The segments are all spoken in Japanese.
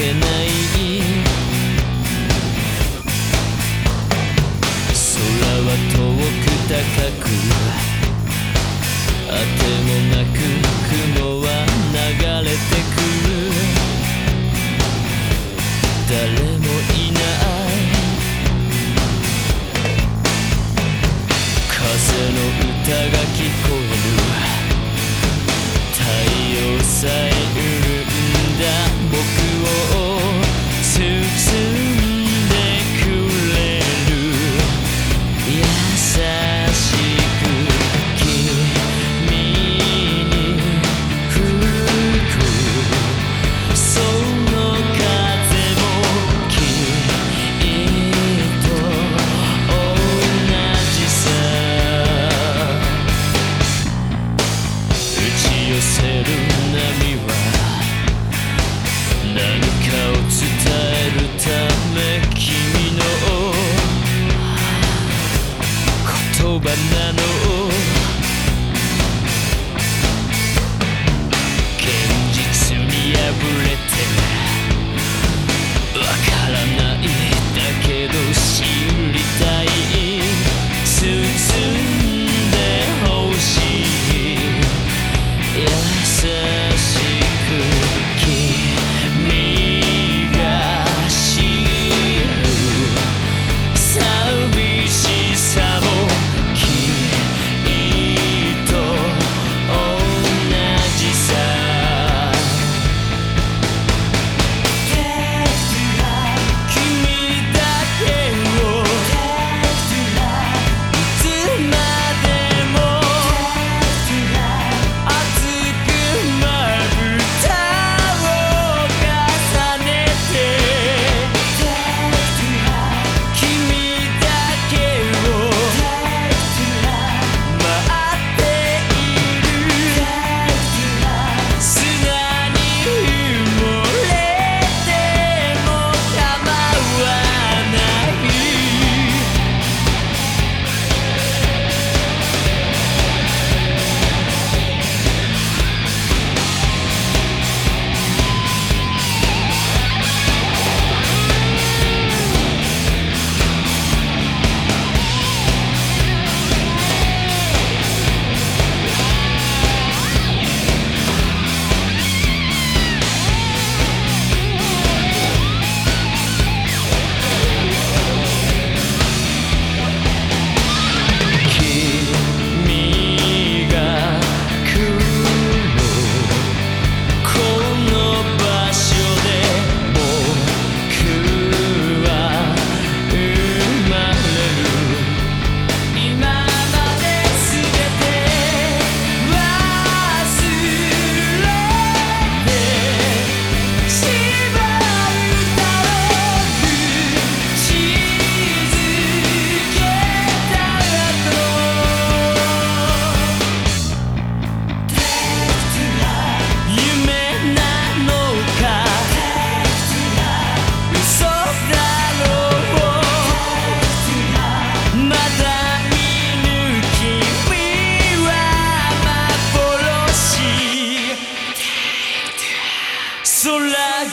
けない空は遠く高くあてもなく雲は流れてくる。誰もいない風の歌が聞こえ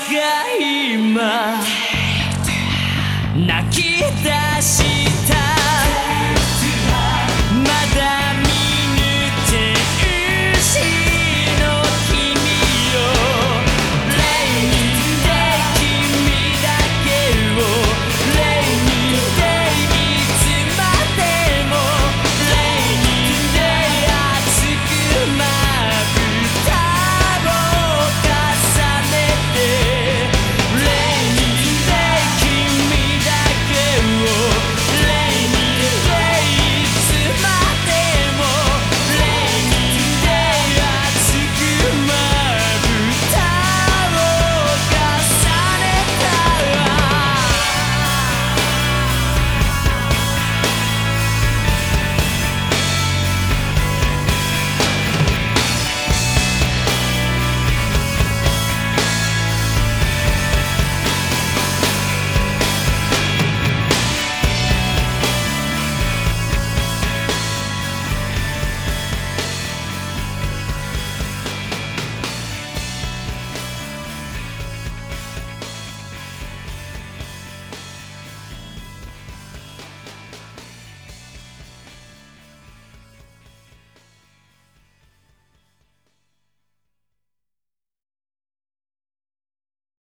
今泣きたい。